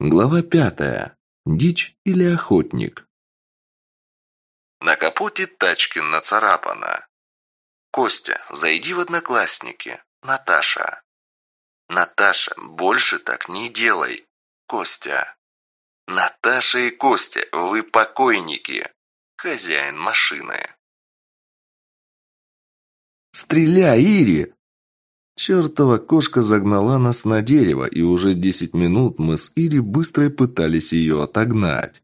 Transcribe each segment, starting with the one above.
Глава пятая. Дичь или охотник? На капоте тачки нацарапано. Костя, зайди в одноклассники. Наташа. Наташа, больше так не делай. Костя. Наташа и Костя, вы покойники. Хозяин машины. «Стреляй, Ири!» Чертова кошка загнала нас на дерево, и уже десять минут мы с Ири быстро пытались ее отогнать.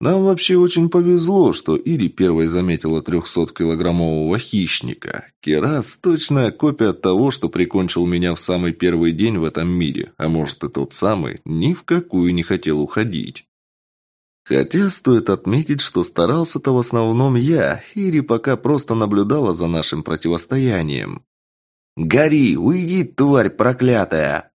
Нам вообще очень повезло, что Ири первой заметила трехсоткилограммового хищника. Керас – точная копия того, что прикончил меня в самый первый день в этом мире, а может и тот самый, ни в какую не хотел уходить. Хотя стоит отметить, что старался-то в основном я, Ири пока просто наблюдала за нашим противостоянием. «Гори, уйди, тварь проклятая!»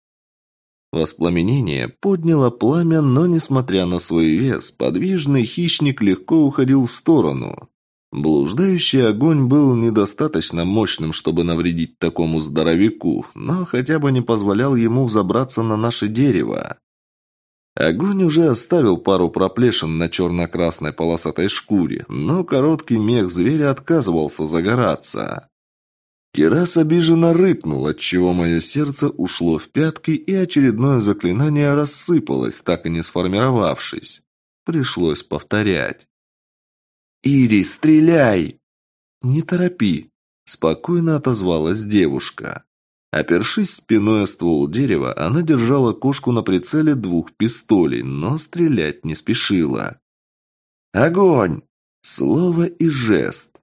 Воспламенение подняло пламя, но, несмотря на свой вес, подвижный хищник легко уходил в сторону. Блуждающий огонь был недостаточно мощным, чтобы навредить такому здоровяку, но хотя бы не позволял ему взобраться на наше дерево. Огонь уже оставил пару проплешин на черно-красной полосатой шкуре, но короткий мех зверя отказывался загораться. Кирас обиженно рыкнул, отчего мое сердце ушло в пятки, и очередное заклинание рассыпалось, так и не сформировавшись. Пришлось повторять. «Ири, стреляй!» «Не торопи», – спокойно отозвалась девушка. Опершись спиной о ствол дерева, она держала кошку на прицеле двух пистолей, но стрелять не спешила. «Огонь!» Слово и жест.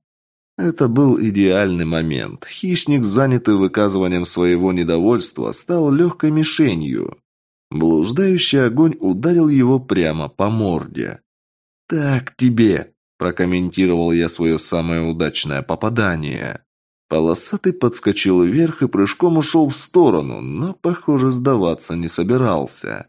Это был идеальный момент. Хищник, занятый выказыванием своего недовольства, стал легкой мишенью. Блуждающий огонь ударил его прямо по морде. «Так тебе!» – прокомментировал я свое самое удачное попадание. Полосатый подскочил вверх и прыжком ушел в сторону, но, похоже, сдаваться не собирался.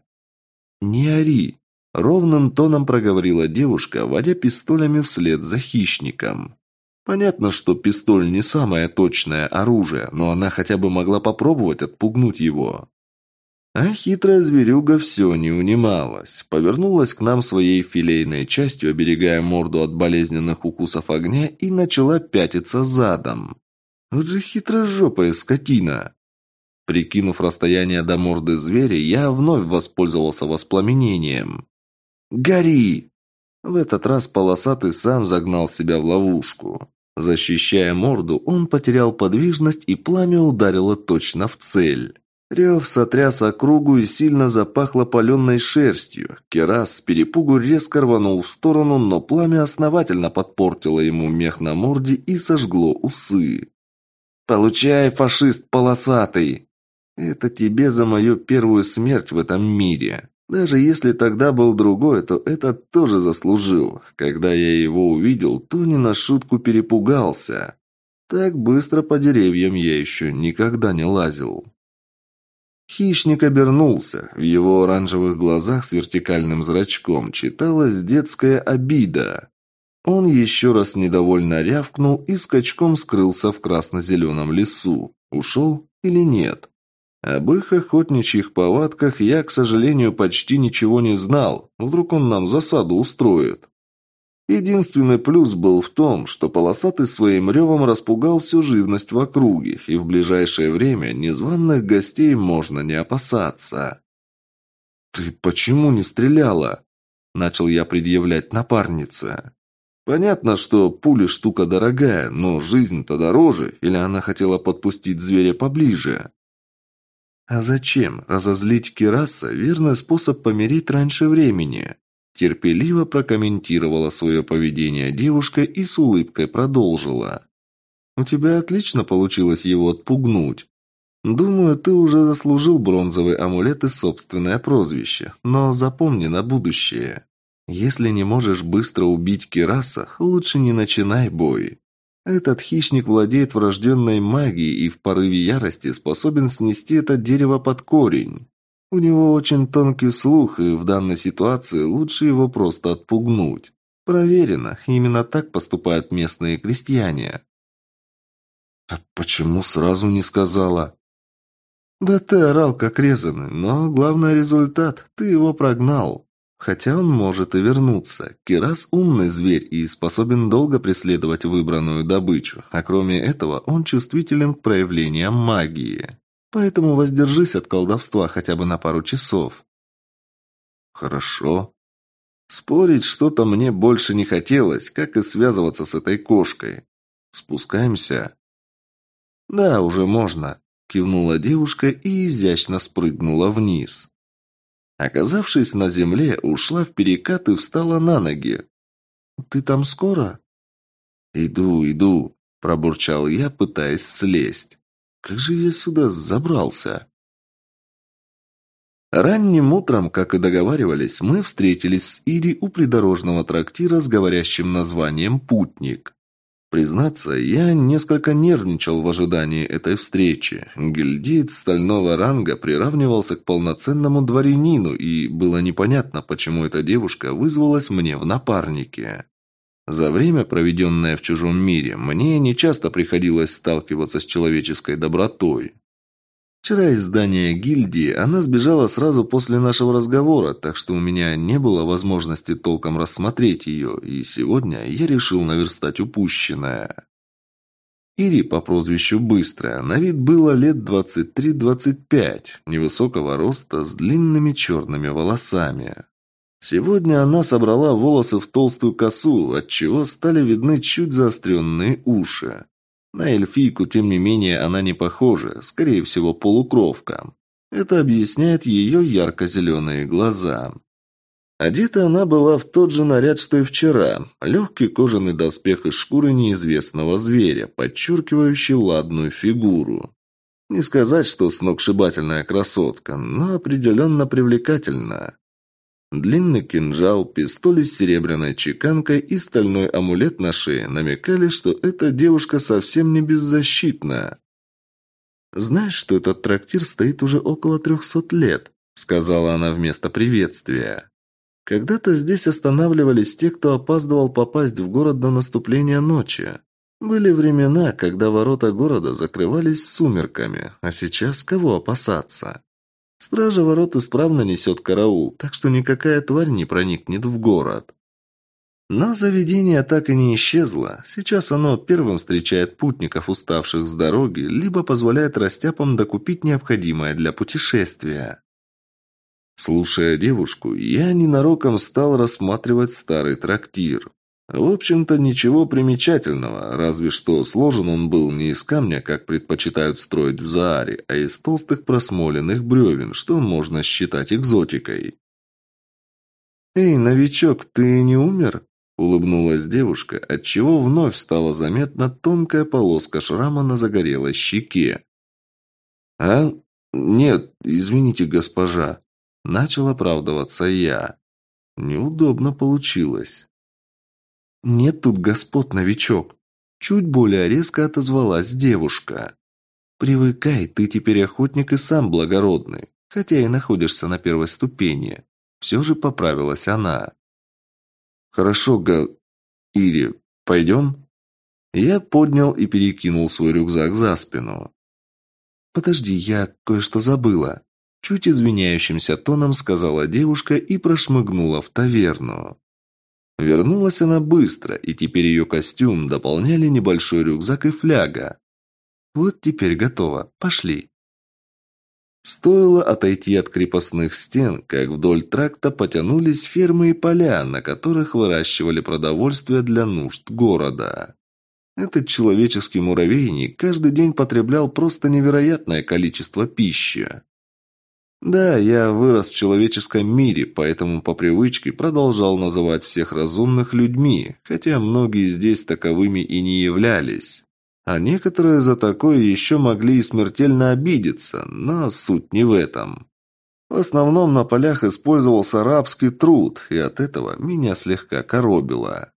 «Не ори!» – ровным тоном проговорила девушка, водя пистолями вслед за хищником. Понятно, что пистоль не самое точное оружие, но она хотя бы могла попробовать отпугнуть его. А хитрая зверюга все не унималась. Повернулась к нам своей филейной частью, оберегая морду от болезненных укусов огня, и начала пятиться задом. Вот же хитрожопая скотина. Прикинув расстояние до морды зверя, я вновь воспользовался воспламенением. «Гори!» В этот раз полосатый сам загнал себя в ловушку. Защищая морду, он потерял подвижность, и пламя ударило точно в цель. Рев сотряс округу и сильно запахло паленой шерстью. Керас с перепугу резко рванул в сторону, но пламя основательно подпортило ему мех на морде и сожгло усы. «Получай, фашист полосатый!» «Это тебе за мою первую смерть в этом мире!» Даже если тогда был другой, то этот тоже заслужил. Когда я его увидел, то не на шутку перепугался. Так быстро по деревьям я еще никогда не лазил. Хищник обернулся. В его оранжевых глазах с вертикальным зрачком читалась детская обида. Он еще раз недовольно рявкнул и скачком скрылся в красно-зеленом лесу. Ушел или нет? Об их охотничьих повадках я, к сожалению, почти ничего не знал. Вдруг он нам засаду устроит. Единственный плюс был в том, что полосатый своим ревом распугал всю живность в округе, и в ближайшее время незваных гостей можно не опасаться. «Ты почему не стреляла?» – начал я предъявлять напарнице. Понятно, что пули штука дорогая, но жизнь-то дороже, или она хотела подпустить зверя поближе? А зачем? Разозлить Кираса – верный способ помереть раньше времени. Терпеливо прокомментировала свое поведение девушка и с улыбкой продолжила. «У тебя отлично получилось его отпугнуть. Думаю, ты уже заслужил бронзовый амулет и собственное прозвище, но запомни на будущее. Если не можешь быстро убить Кираса, лучше не начинай бой. Этот хищник владеет врожденной магией и в порыве ярости способен снести это дерево под корень. У него очень тонкий слух, и в данной ситуации лучше его просто отпугнуть. Проверено, именно так поступают местные крестьяне. «А почему сразу не сказала?» «Да ты орал, как резанный, но главный результат – ты его прогнал. Хотя он может и вернуться. Кирас умный зверь и способен долго преследовать выбранную добычу, а кроме этого он чувствителен к проявлениям магии. Поэтому воздержись от колдовства хотя бы на пару часов». «Хорошо», Спорить что-то мне больше не хотелось, как и связываться с этой кошкой. Спускаемся. Да, уже можно, кивнула девушка и изящно спрыгнула вниз. Оказавшись на земле, ушла в перекат и встала на ноги. «Ты там скоро?» «Иду, иду», – пробурчал я, пытаясь слезть. «Как же я сюда забрался?» Ранним утром, как и договаривались, мы встретились с Ири у придорожного трактира с говорящим названием «Путник». Признаться, я несколько нервничал в ожидании этой встречи. Гильдеец стального ранга приравнивался к полноценному дворянину, и было непонятно, почему эта девушка вызвалась мне в напарнике. За время, проведенное в чужом мире, мне нечасто приходилось сталкиваться с человеческой добротой. Вчера из здания гильдии она сбежала сразу после нашего разговора, так что у меня не было возможности толком рассмотреть ее, и сегодня я решил наверстать упущенное. Ири по прозвищу Быстрая, на вид было лет 23-25, невысокого роста, с длинными черными волосами. Сегодня она собрала волосы в толстую косу, отчего стали видны чуть заостренные уши. На эльфийку, тем не менее, она не похожа, скорее всего, полукровка. Это объясняет ее ярко-зеленые глаза. Одета она была в тот же наряд, что и вчера. Легкий кожаный доспех из шкуры неизвестного зверя, подчеркивающий ладную фигуру. Не сказать, что сногсшибательная красотка, но определенно привлекательная. Длинный кинжал, пистоль с серебряной чеканкой и стальной амулет на шее намекали, что эта девушка совсем не беззащитна. «Знаешь, что этот трактир стоит уже около трехсот лет?» — сказала она вместо приветствия. «Когда-то здесь останавливались те, кто опаздывал попасть в город до наступления ночи. Были времена, когда ворота города закрывались сумерками, а сейчас кого опасаться?» Стража ворот исправно несет караул, так что никакая тварь не проникнет в город. Но заведение так и не исчезло. Сейчас оно первым встречает путников, уставших с дороги, либо позволяет растяпам докупить необходимое для путешествия. Слушая девушку, я ненароком стал рассматривать старый трактир. В общем-то, ничего примечательного, разве что сложен он был не из камня, как предпочитают строить в Зааре, а из толстых просмоленных бревен, что можно считать экзотикой. «Эй, новичок, ты не умер?» – улыбнулась девушка, отчего вновь стала заметна тонкая полоска шрама на загорелой щеке. «А? Нет, извините, госпожа», – начал оправдываться я. Неудобно получилось. «Нет тут господ, новичок!» Чуть более резко отозвалась девушка. «Привыкай, ты теперь охотник и сам благородный, хотя и находишься на первой ступени». Все же поправилась она. «Хорошо, Га... Ири, пойдем?» Я поднял и перекинул свой рюкзак за спину. «Подожди, я кое-что забыла», – чуть извиняющимся тоном сказала девушка и прошмыгнула в таверну. Вернулась она быстро, и теперь ее костюм дополняли небольшой рюкзак и фляга. Вот теперь готово. Пошли. Стоило отойти от крепостных стен, как вдоль тракта потянулись фермы и поля, на которых выращивали продовольствие для нужд города. Этот человеческий муравейник каждый день потреблял просто невероятное количество пищи. Да, я вырос в человеческом мире, поэтому по привычке продолжал называть всех разумных людьми, хотя многие здесь таковыми и не являлись. А некоторые за такое еще могли и смертельно обидеться, но суть не в этом. В основном на полях использовался рабский труд, и от этого меня слегка коробило.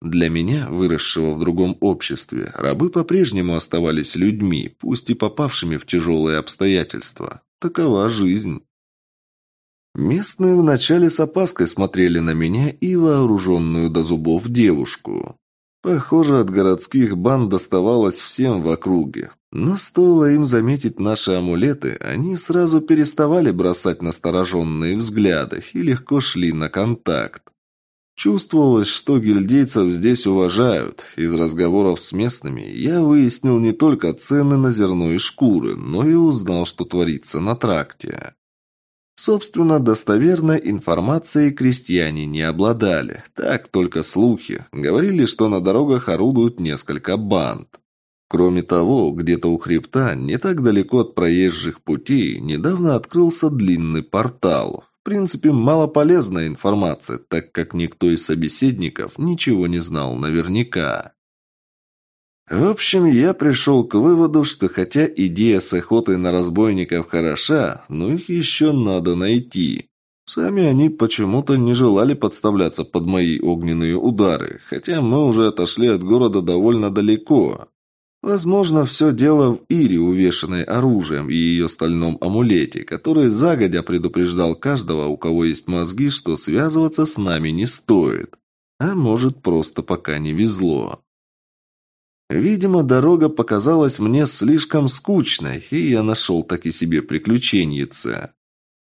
Для меня, выросшего в другом обществе, рабы по-прежнему оставались людьми, пусть и попавшими в тяжелые обстоятельства. Такова жизнь. Местные вначале с опаской смотрели на меня и вооруженную до зубов девушку. Похоже, от городских банд доставалось всем в округе. Но стоило им заметить наши амулеты, они сразу переставали бросать настороженные взгляды и легко шли на контакт. Чувствовалось, что гильдейцев здесь уважают. Из разговоров с местными я выяснил не только цены на зерно и шкуры, но и узнал, что творится на тракте. Собственно, достоверной информацией крестьяне не обладали. Так только слухи. Говорили, что на дорогах орудуют несколько банд. Кроме того, где-то у хребта, не так далеко от проезжих путей, недавно открылся длинный портал. Принципе, малополезная информация, так как никто из собеседников ничего не знал наверняка. В общем, я пришел к выводу, что хотя идея с охотой на разбойников хороша, но их еще надо найти. Сами они почему-то не желали подставляться под мои огненные удары, хотя мы уже отошли от города довольно далеко. Возможно, все дело в Ире, увешанной оружием, и ее стальном амулете, который загодя предупреждал каждого, у кого есть мозги, что связываться с нами не стоит. А может, просто пока не везло. Видимо, дорога показалась мне слишком скучной, и я нашел таки себе приключеньице.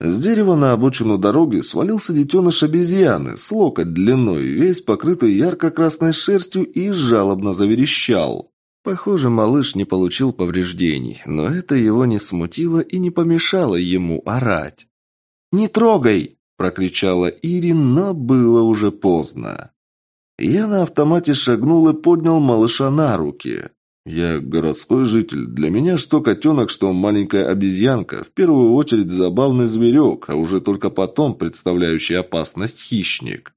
С дерева на обочину дороги свалился детеныш обезьяны с локоть длиной, весь покрытый ярко-красной шерстью и жалобно заверещал. Похоже, малыш не получил повреждений, но это его не смутило и не помешало ему орать. «Не трогай!» – прокричала Ирин, но было уже поздно. Я на автомате шагнул и поднял малыша на руки. Я городской житель. Для меня что котенок, что маленькая обезьянка. В первую очередь забавный зверек, а уже только потом представляющий опасность хищник.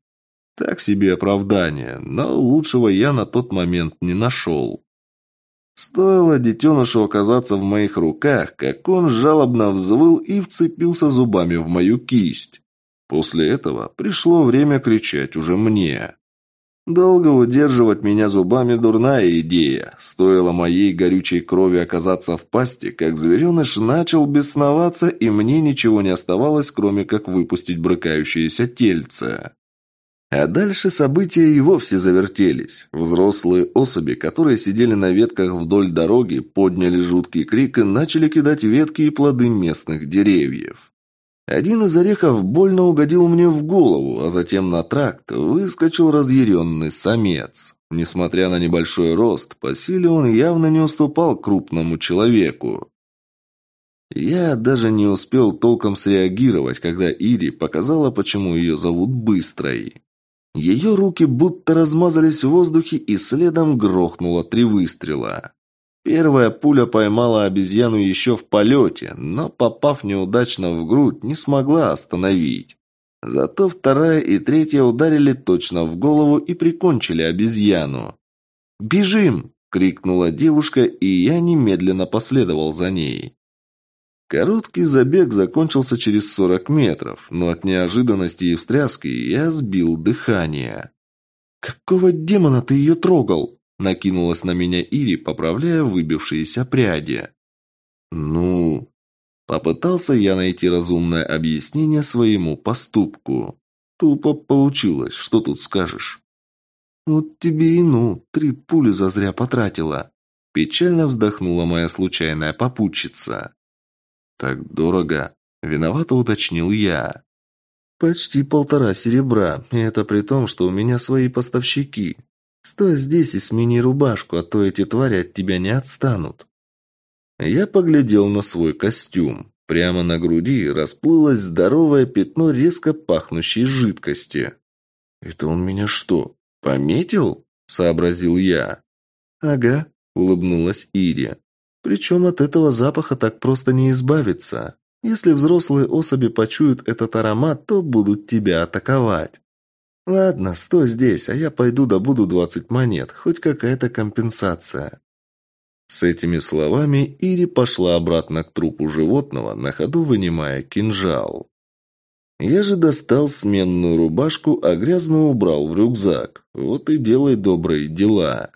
Так себе оправдание, но лучшего я на тот момент не нашел. Стоило детенышу оказаться в моих руках, как он жалобно взвыл и вцепился зубами в мою кисть. После этого пришло время кричать уже мне. Долго удерживать меня зубами дурная идея. Стоило моей горючей крови оказаться в пасти, как звереныш начал бесноваться, и мне ничего не оставалось, кроме как выпустить брыкающееся тельце. А дальше события и вовсе завертелись. Взрослые особи, которые сидели на ветках вдоль дороги, подняли жуткий крик и начали кидать ветки и плоды местных деревьев. Один из орехов больно угодил мне в голову, а затем на тракт выскочил разъяренный самец. Несмотря на небольшой рост, по силе он явно не уступал крупному человеку. Я даже не успел толком среагировать, когда Ири показала, почему ее зовут Быстрой. Ее руки будто размазались в воздухе и следом грохнуло три выстрела. Первая пуля поймала обезьяну еще в полете, но, попав неудачно в грудь, не смогла остановить. Зато вторая и третья ударили точно в голову и прикончили обезьяну. «Бежим!» – крикнула девушка, и я немедленно последовал за ней. Короткий забег закончился через 40 метров, но от неожиданности и встряски я сбил дыхание. «Какого демона ты ее трогал?» – накинулась на меня Ири, поправляя выбившиеся пряди. «Ну...» Попытался я найти разумное объяснение своему поступку. Тупо получилось, что тут скажешь? «Вот тебе и ну, три пули зазря потратила». Печально вздохнула моя случайная попутчица. «Так дорого?» – виновато уточнил я. «Почти полтора серебра, и это при том, что у меня свои поставщики. Стой здесь и смени рубашку, а то эти твари от тебя не отстанут». Я поглядел на свой костюм. Прямо на груди расплылось здоровое пятно резко пахнущей жидкости. «Это он меня что, пометил?» – сообразил я. «Ага», – улыбнулась Ирия. Причем от этого запаха так просто не избавиться. Если взрослые особи почуют этот аромат, то будут тебя атаковать. Ладно, стой здесь, а я пойду добуду двадцать монет, хоть какая-то компенсация. С этими словами Ири пошла обратно к трупу животного, на ходу вынимая кинжал. Я же достал сменную рубашку, а грязную убрал в рюкзак. Вот и делай добрые дела.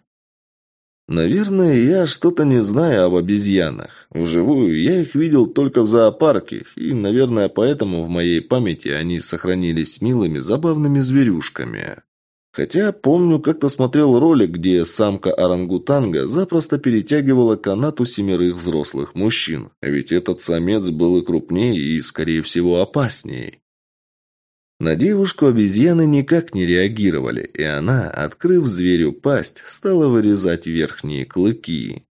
Наверное, я что-то не знаю об обезьянах. Вживую я их видел только в зоопарке, и, наверное, поэтому в моей памяти они сохранились милыми, забавными зверюшками. Хотя помню, как-то смотрел ролик, где самка орангутанга запросто перетягивала канат у семерых взрослых мужчин. Ведь этот самец был и крупнее, и, скорее всего, опаснее. На девушку обезьяны никак не реагировали, и она, открыв зверю пасть, стала вырезать верхние клыки.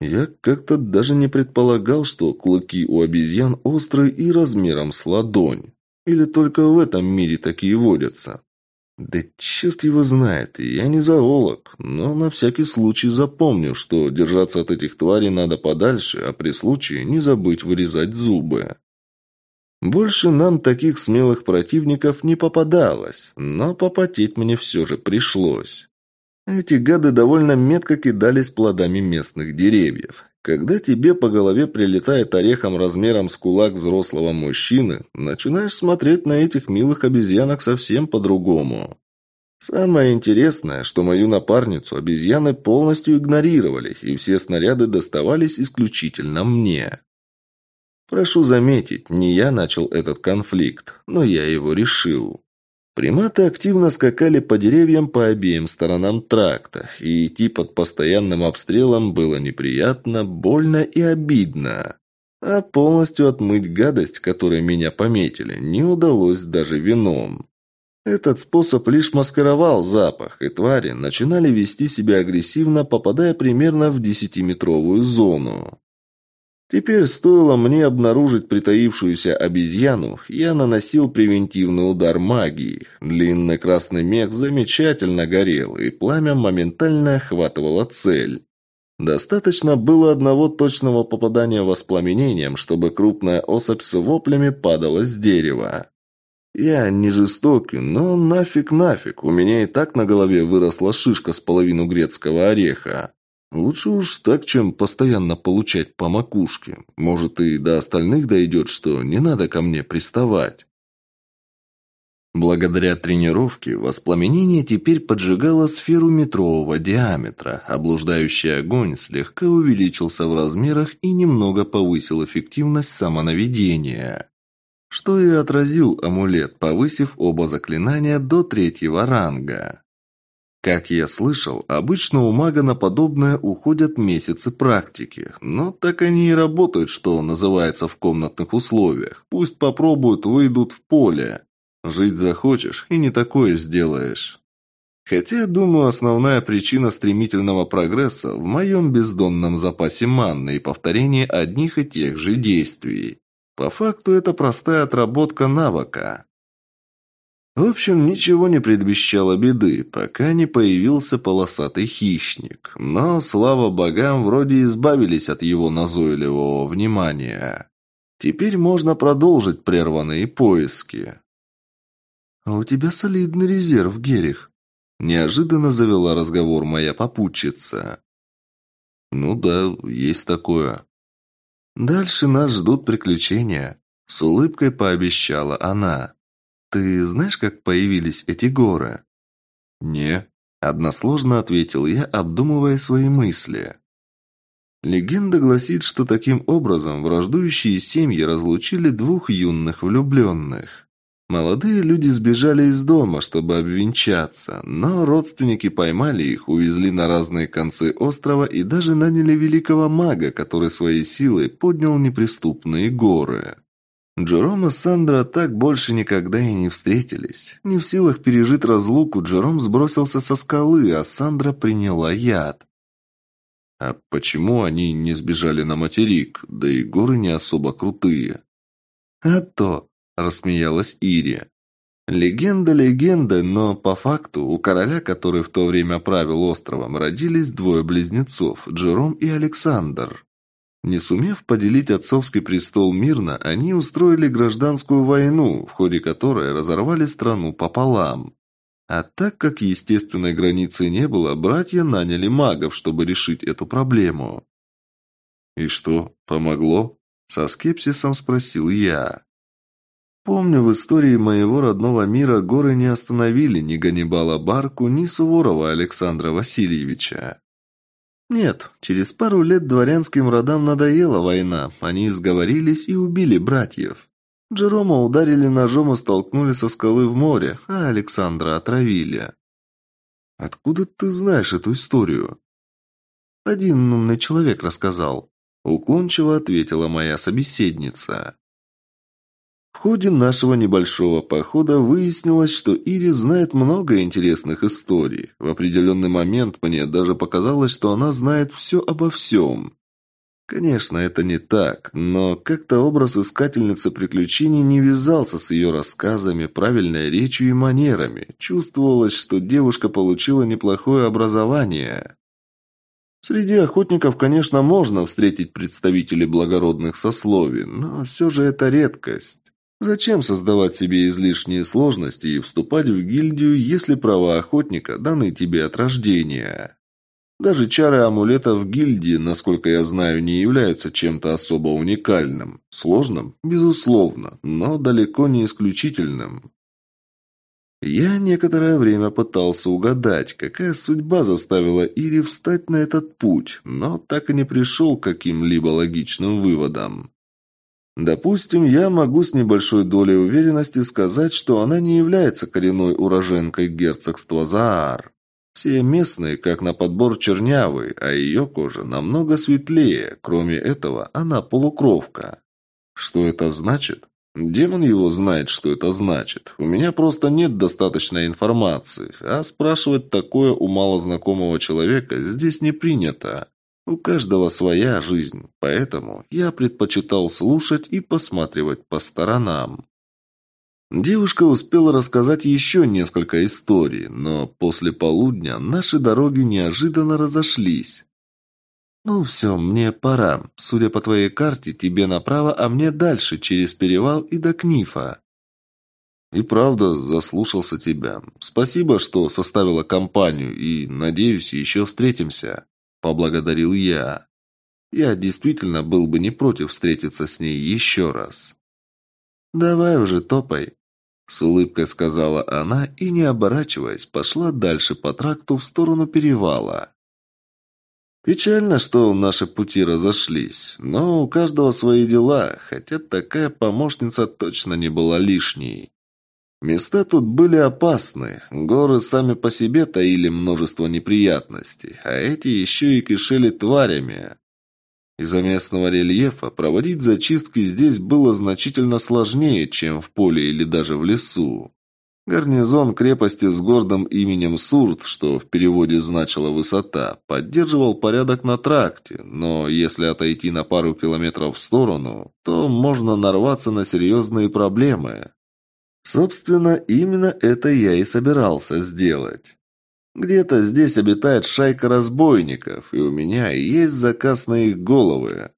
Я как-то даже не предполагал, что клыки у обезьян острые и размером с ладонь. Или только в этом мире такие водятся. Да черт его знает, я не зоолог, но на всякий случай запомню, что держаться от этих тварей надо подальше, а при случае не забыть вырезать зубы. Больше нам таких смелых противников не попадалось, но попотеть мне все же пришлось. Эти гады довольно метко кидались плодами местных деревьев. Когда тебе по голове прилетает орехом размером с кулак взрослого мужчины, начинаешь смотреть на этих милых обезьянок совсем по-другому. Самое интересное, что мою напарницу обезьяны полностью игнорировали, и все снаряды доставались исключительно мне. Прошу заметить, не я начал этот конфликт, но я его решил. Приматы активно скакали по деревьям по обеим сторонам тракта, и идти под постоянным обстрелом было неприятно, больно и обидно. А полностью отмыть гадость, которой меня пометили, не удалось даже вином. Этот способ лишь маскировал запах, и твари начинали вести себя агрессивно, попадая примерно в десятиметровую зону. Теперь стоило мне обнаружить притаившуюся обезьяну, я наносил превентивный удар магии. Длинный красный мех замечательно горел, и пламя моментально охватывало цель. Достаточно было одного точного попадания воспламенением, чтобы крупная особь с воплями падала с дерева. Я не жестокий, но нафиг нафиг, у меня и так на голове выросла шишка с половину грецкого ореха. Лучше уж так, чем постоянно получать по макушке. Может, и до остальных дойдет, что не надо ко мне приставать. Благодаря тренировке воспламенение теперь поджигало сферу метрового диаметра, а огонь слегка увеличился в размерах и немного повысил эффективность самонаведения. Что и отразил амулет, повысив оба заклинания до третьего ранга. Как я слышал, обычно у мага на подобное уходят месяцы практики, но так они и работают, что называется, в комнатных условиях. Пусть попробуют, выйдут в поле. Жить захочешь, и не такое сделаешь. Хотя, думаю, основная причина стремительного прогресса в моем бездонном запасе манны и повторении одних и тех же действий. По факту это простая отработка навыка. В общем, ничего не предвещало беды, пока не появился полосатый хищник. Но, слава богам, вроде избавились от его назойливого внимания. Теперь можно продолжить прерванные поиски. «А у тебя солидный резерв, Герих», – неожиданно завела разговор моя попутчица. «Ну да, есть такое». «Дальше нас ждут приключения», – с улыбкой пообещала она. «Ты знаешь, как появились эти горы?» «Не», – односложно ответил я, обдумывая свои мысли. Легенда гласит, что таким образом враждующие семьи разлучили двух юных влюбленных. Молодые люди сбежали из дома, чтобы обвенчаться, но родственники поймали их, увезли на разные концы острова и даже наняли великого мага, который своей силой поднял неприступные горы. Джером и Сандра так больше никогда и не встретились. Не в силах пережить разлуку, Джером сбросился со скалы, а Сандра приняла яд. А почему они не сбежали на материк? Да и горы не особо крутые. А то, рассмеялась Ирия. Легенда легенды, но по факту у короля, который в то время правил островом, родились двое близнецов, Джером и Александр. Не сумев поделить отцовский престол мирно, они устроили гражданскую войну, в ходе которой разорвали страну пополам. А так как естественной границы не было, братья наняли магов, чтобы решить эту проблему. «И что, помогло?» – со скепсисом спросил я. Помню, в истории моего родного мира горы не остановили ни Ганнибала Барку, ни Суворова Александра Васильевича. Нет, через пару лет дворянским родам надоела война, они сговорились и убили братьев. Джерома ударили ножом и столкнули со скалы в море, а Александра отравили. Откуда ты знаешь эту историю?» «Один умный человек рассказал», — уклончиво ответила моя собеседница. В ходе нашего небольшого похода выяснилось, что Ири знает много интересных историй. В определенный момент мне даже показалось, что она знает все обо всем. Конечно, это не так, но как-то образ искательницы приключений не вязался с ее рассказами, правильной речью и манерами. Чувствовалось, что девушка получила неплохое образование. Среди охотников, конечно, можно встретить представителей благородных сословий, но все же это редкость. Зачем создавать себе излишние сложности и вступать в гильдию, если права охотника даны тебе от рождения? Даже чары амулета в гильдии, насколько я знаю, не являются чем-то особо уникальным. Сложным? Безусловно, но далеко не исключительным. Я некоторое время пытался угадать, какая судьба заставила Ири встать на этот путь, но так и не пришел к каким-либо логичным выводам. Допустим, я могу с небольшой долей уверенности сказать, что она не является коренной уроженкой герцогства Заар. Все местные, как на подбор, чернявые, а ее кожа намного светлее. Кроме этого, она полукровка. Что это значит? Демон его знает, что это значит. У меня просто нет достаточной информации, а спрашивать такое у малознакомого человека здесь не принято. У каждого своя жизнь, поэтому я предпочитал слушать и посматривать по сторонам. Девушка успела рассказать еще несколько историй, но после полудня наши дороги неожиданно разошлись. «Ну все, мне пора. Судя по твоей карте, тебе направо, а мне дальше, через перевал и до Книфа». «И правда, заслушался тебя. Спасибо, что составила компанию, и, надеюсь, еще встретимся». Поблагодарил я. Я действительно был бы не против встретиться с ней еще раз. «Давай уже топай», — с улыбкой сказала она и, не оборачиваясь, пошла дальше по тракту в сторону перевала. Печально, что наши пути разошлись, но у каждого свои дела, хотя такая помощница точно не была лишней. Места тут были опасны. Горы сами по себе таили множество неприятностей, а эти еще и кишели тварями. Из-за местного рельефа проводить зачистки здесь было значительно сложнее, чем в поле или даже в лесу. Гарнизон крепости с гордым именем Сурт, что в переводе значило «высота», поддерживал порядок на тракте, но если отойти на пару километров в сторону, то можно нарваться на серьезные проблемы. Собственно, именно это я и собирался сделать. Где-то здесь обитает шайка разбойников, и у меня есть заказ на их головы.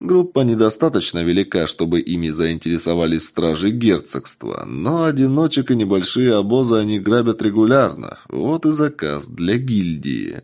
Группа недостаточно велика, чтобы ими заинтересовались стражи герцогства, но одиночек и небольшие обозы они грабят регулярно. Вот и заказ для гильдии.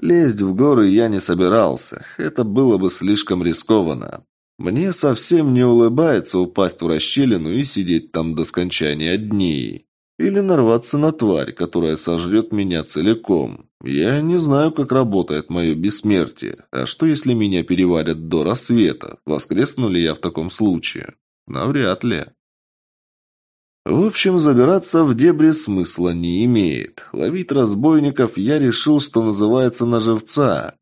Лезть в горы я не собирался, это было бы слишком рискованно. Мне совсем не улыбается упасть в расщелину и сидеть там до скончания дней. Или нарваться на тварь, которая сожрет меня целиком. Я не знаю, как работает мое бессмертие. А что, если меня переварят до рассвета? Воскресну ли я в таком случае? Навряд ли. В общем, забираться в дебри смысла не имеет. Ловить разбойников я решил, что называется на живца.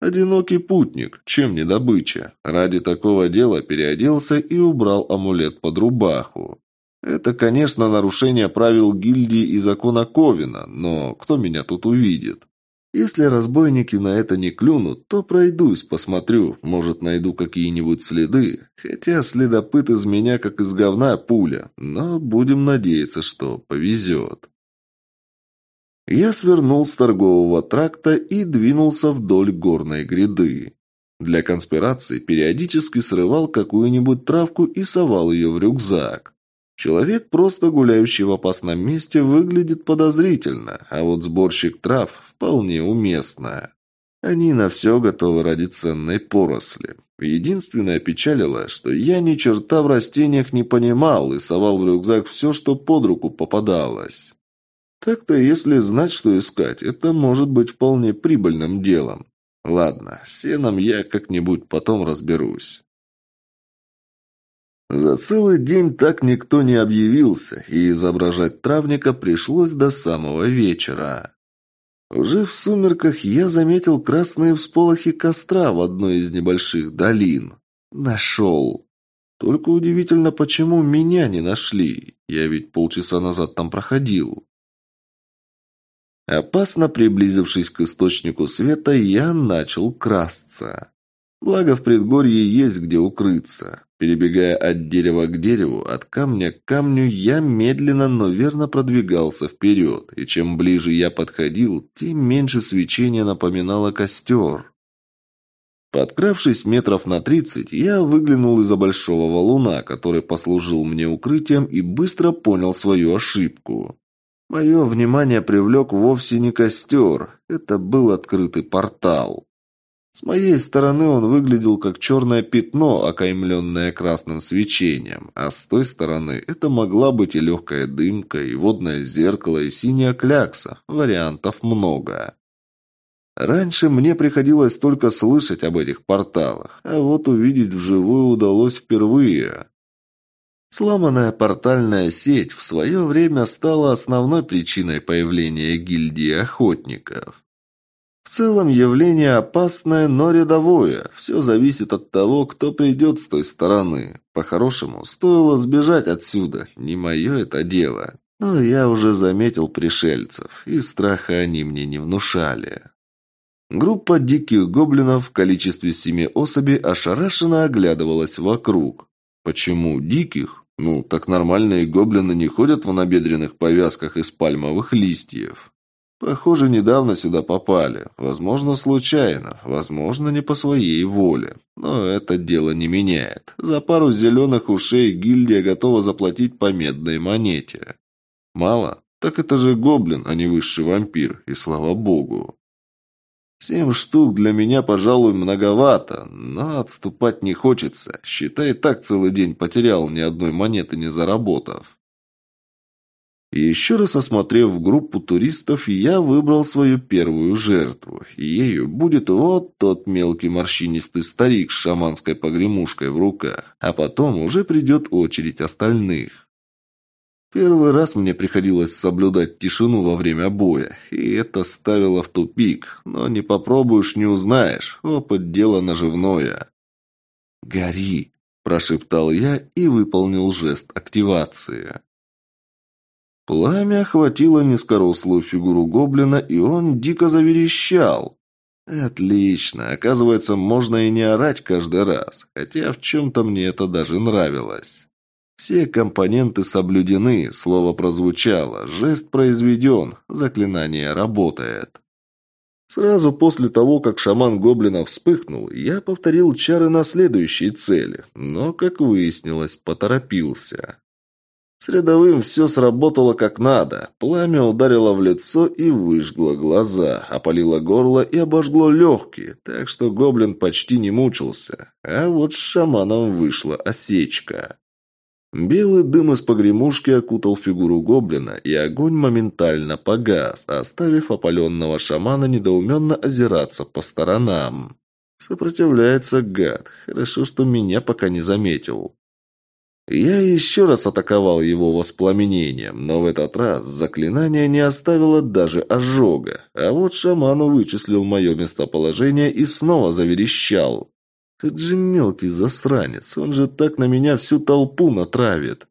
Одинокий путник, чем не добыча. Ради такого дела переоделся и убрал амулет под рубаху. Это, конечно, нарушение правил гильдии и закона Ковина, но кто меня тут увидит? Если разбойники на это не клюнут, то пройдусь, посмотрю, может, найду какие-нибудь следы. Хотя следопыт из меня как из говна пуля, но будем надеяться, что повезет. Я свернул с торгового тракта и двинулся вдоль горной гряды. Для конспирации периодически срывал какую-нибудь травку и совал ее в рюкзак. Человек, просто гуляющий в опасном месте, выглядит подозрительно, а вот сборщик трав вполне уместно. Они на все готовы ради ценной поросли. Единственное печалило, что я ни черта в растениях не понимал и совал в рюкзак все, что под руку попадалось. Так-то, если знать, что искать, это может быть вполне прибыльным делом. Ладно, с сеном я как-нибудь потом разберусь. За целый день так никто не объявился, и изображать травника пришлось до самого вечера. Уже в сумерках я заметил красные всполохи костра в одной из небольших долин. Нашел. Только удивительно, почему меня не нашли. Я ведь полчаса назад там проходил. Опасно приблизившись к источнику света, я начал красться. Благо в предгорье есть где укрыться. Перебегая от дерева к дереву, от камня к камню, я медленно, но верно продвигался вперед, и чем ближе я подходил, тем меньше свечения напоминало костер. Подкравшись метров на тридцать, я выглянул из-за большого валуна, который послужил мне укрытием, и быстро понял свою ошибку. Мое внимание привлек вовсе не костер, это был открытый портал. С моей стороны он выглядел как черное пятно, окаймленное красным свечением, а с той стороны это могла быть и легкая дымка, и водное зеркало, и синяя клякса. Вариантов много. Раньше мне приходилось только слышать об этих порталах, а вот увидеть вживую удалось впервые. Сломанная портальная сеть в свое время стала основной причиной появления гильдии охотников. В целом явление опасное, но рядовое. Все зависит от того, кто придет с той стороны. По-хорошему, стоило сбежать отсюда. Не мое это дело. Но я уже заметил пришельцев, и страха они мне не внушали. Группа диких гоблинов в количестве семи особей ошарашенно оглядывалась вокруг. Почему диких? Ну, так нормальные гоблины не ходят в набедренных повязках из пальмовых листьев. Похоже, недавно сюда попали. Возможно, случайно. Возможно, не по своей воле. Но это дело не меняет. За пару зеленых ушей гильдия готова заплатить по медной монете. Мало? Так это же гоблин, а не высший вампир. И слава богу. Семь штук для меня, пожалуй, многовато, но отступать не хочется. Считай, так целый день потерял, ни одной монеты не заработав. И еще раз осмотрев группу туристов, я выбрал свою первую жертву. ею будет вот тот мелкий морщинистый старик с шаманской погремушкой в руках. А потом уже придет очередь остальных. Первый раз мне приходилось соблюдать тишину во время боя, и это ставило в тупик. Но не попробуешь, не узнаешь. Опыт – дело наживное. «Гори!» – прошептал я и выполнил жест активации. Пламя охватило низкорослую фигуру гоблина, и он дико заверещал. «Отлично. Оказывается, можно и не орать каждый раз, хотя в чем-то мне это даже нравилось». Все компоненты соблюдены, слово прозвучало, жест произведен, заклинание работает. Сразу после того, как шаман гоблина вспыхнул, я повторил чары на следующей цели, но, как выяснилось, поторопился. С рядовым все сработало как надо. Пламя ударило в лицо и выжгло глаза, опалило горло и обожгло легкие, так что гоблин почти не мучился. А вот с шаманом вышла осечка. Белый дым из погремушки окутал фигуру гоблина, и огонь моментально погас, оставив опаленного шамана недоуменно озираться по сторонам. Сопротивляется гад. Хорошо, что меня пока не заметил. Я еще раз атаковал его воспламенением, но в этот раз заклинание не оставило даже ожога. А вот шаману вычислил мое местоположение и снова заверещал. Это же мелкий засранец, он же так на меня всю толпу натравит.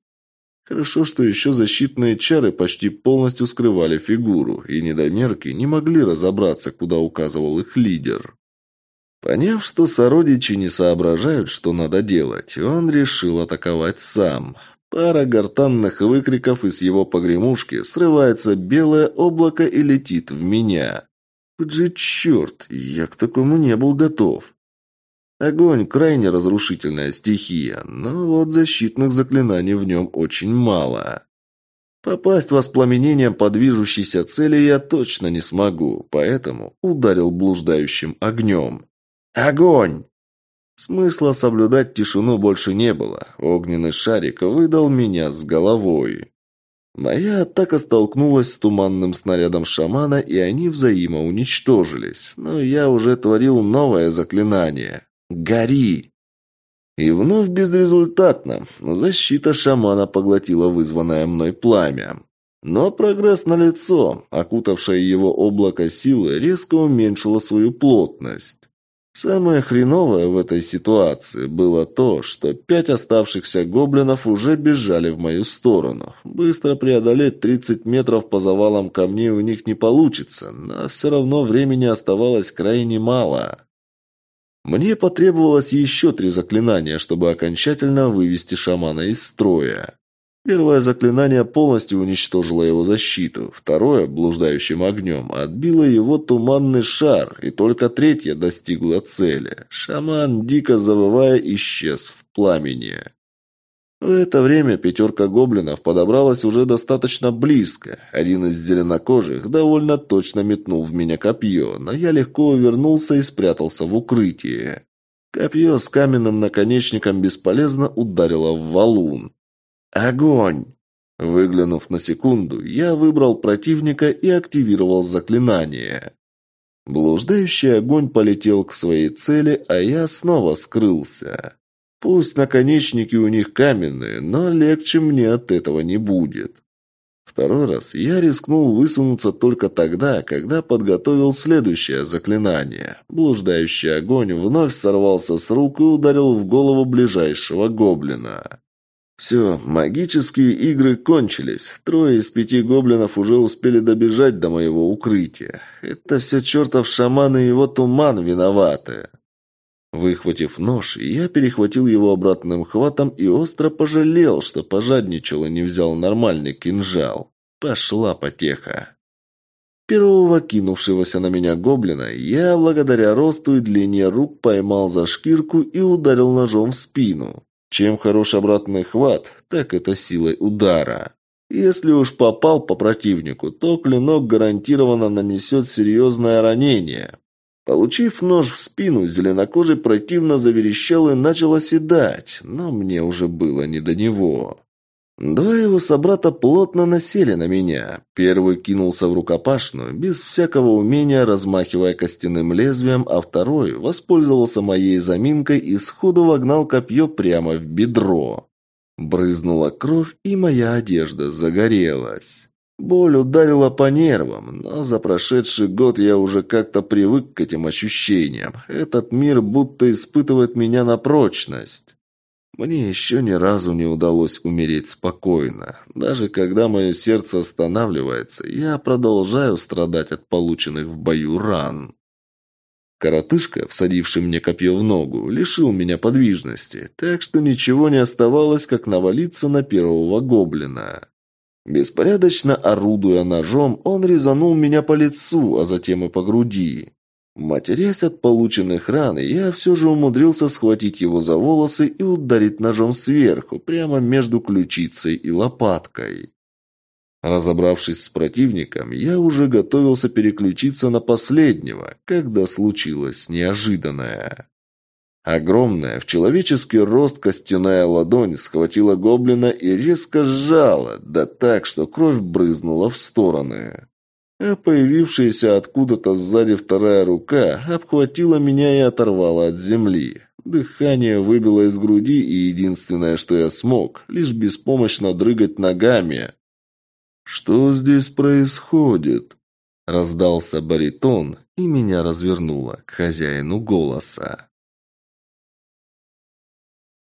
Хорошо, что еще защитные чары почти полностью скрывали фигуру, и недомерки не могли разобраться, куда указывал их лидер. Поняв, что сородичи не соображают, что надо делать, он решил атаковать сам. Пара гортанных выкриков из его погремушки срывается белое облако и летит в меня. Вот же черт, я к такому не был готов. Огонь – крайне разрушительная стихия, но вот защитных заклинаний в нем очень мало. Попасть воспламенением по движущейся цели я точно не смогу, поэтому ударил блуждающим огнем. Огонь! Смысла соблюдать тишину больше не было. Огненный шарик выдал меня с головой. Моя атака столкнулась с туманным снарядом шамана, и они взаимоуничтожились. Но я уже творил новое заклинание. «Гори!» И вновь безрезультатно. Защита шамана поглотила вызванное мной пламя. Но прогресс налицо, окутавшее его облако силы резко уменьшило свою плотность. Самое хреновое в этой ситуации было то, что пять оставшихся гоблинов уже бежали в мою сторону. Быстро преодолеть 30 метров по завалам камней у них не получится, но все равно времени оставалось крайне мало. Мне потребовалось еще три заклинания, чтобы окончательно вывести шамана из строя. Первое заклинание полностью уничтожило его защиту, второе, блуждающим огнем, отбило его туманный шар, и только третье достигло цели. Шаман, дико завывая, исчез в пламени. В это время пятерка гоблинов подобралась уже достаточно близко. Один из зеленокожих довольно точно метнул в меня копье, но я легко увернулся и спрятался в укрытии. Копье с каменным наконечником бесполезно ударило в валун. «Огонь!» Выглянув на секунду, я выбрал противника и активировал заклинание. Блуждающий огонь полетел к своей цели, а я снова скрылся. Пусть наконечники у них каменные, но легче мне от этого не будет. Второй раз я рискнул высунуться только тогда, когда подготовил следующее заклинание. Блуждающий огонь вновь сорвался с рук и ударил в голову ближайшего гоблина. Все, магические игры кончились. Трое из пяти гоблинов уже успели добежать до моего укрытия. Это все чертов шаман и его туман виноваты. Выхватив нож, я перехватил его обратным хватом и остро пожалел, что пожадничал и не взял нормальный кинжал. Пошла потеха. Первого кинувшегося на меня гоблина я, благодаря росту и длине рук, поймал за шкирку и ударил ножом в спину. Чем хорош обратный хват, так это силой удара. Если уж попал по противнику, то клинок гарантированно нанесет серьезное ранение. Получив нож в спину, зеленокожий противно заверещал и начал оседать, но мне уже было не до него. Два его собрата плотно насели на меня. Первый кинулся в рукопашную, без всякого умения размахивая костяным лезвием, а второй воспользовался моей заминкой и сходу вогнал копье прямо в бедро. Брызнула кровь, и моя одежда загорелась. Боль ударила по нервам, но за прошедший год я уже как-то привык к этим ощущениям. Этот мир будто испытывает меня на прочность. Мне еще ни разу не удалось умереть спокойно. Даже когда мое сердце останавливается, я продолжаю страдать от полученных в бою ран. Коротышка, всадивший мне копье в ногу, лишил меня подвижности, так что ничего не оставалось, как навалиться на первого гоблина. Беспорядочно орудуя ножом, он резанул меня по лицу, а затем и по груди. Матерясь от полученных ран, я все же умудрился схватить его за волосы и ударить ножом сверху, прямо между ключицей и лопаткой. Разобравшись с противником, я уже готовился переключиться на последнего, когда случилось неожиданное. Огромная, в человеческий рост костяная ладонь схватила гоблина и резко сжала, да так, что кровь брызнула в стороны а появившаяся откуда-то сзади вторая рука обхватила меня и оторвала от земли. Дыхание выбило из груди, и единственное, что я смог, лишь беспомощно дрыгать ногами. «Что здесь происходит?» Раздался баритон, и меня развернуло к хозяину голоса.